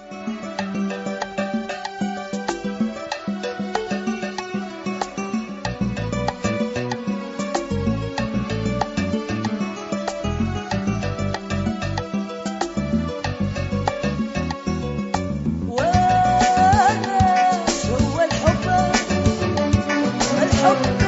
Oh. okay.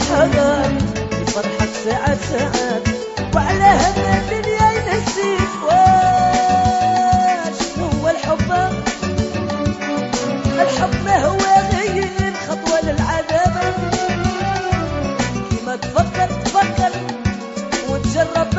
حبايب الفرحة الساعة ساعات. وعلى هذا الدنيا ينسيك. واش هو الحب؟ الحب ما هو غير خطوة للعذاب. كيما تفكر تفكر وتجرب.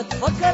ما تفكر